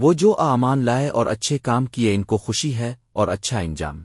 وہ جو آمان لائے اور اچھے کام کیے ان کو خوشی ہے اور اچھا انجام۔